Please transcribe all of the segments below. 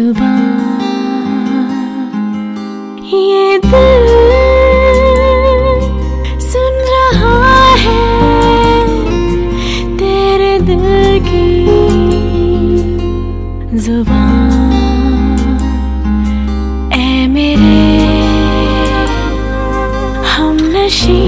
जुबा। ये दिल सुन रहा है तेरे दिल की ज़ुबान ए मेरे हम नशी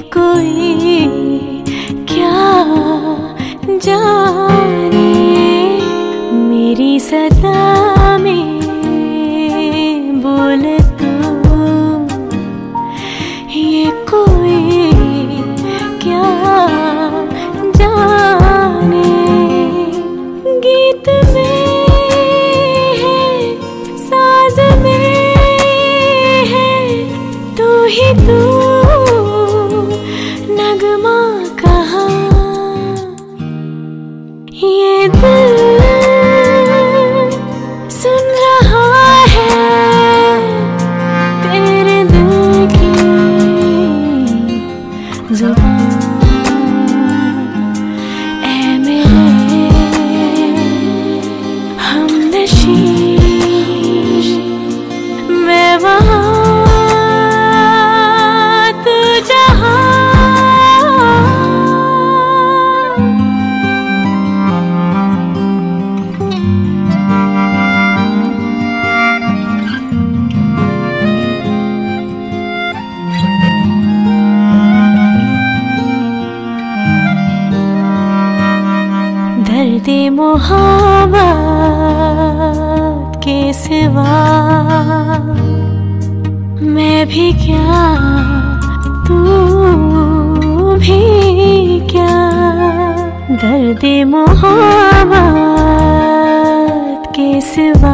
कोई क्या जाने मेरी सदा दे मोहब्बत के सिवा मैं भी क्या तू भी क्या? दर्द मोहब्बत के सिवा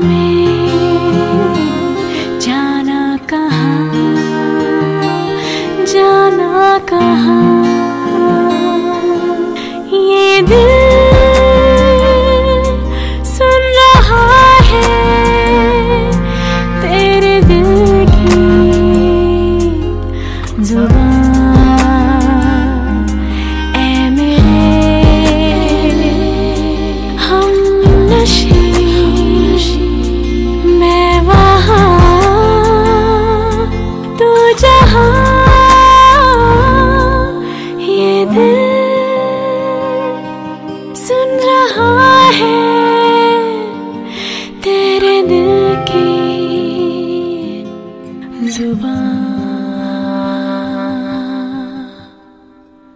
me.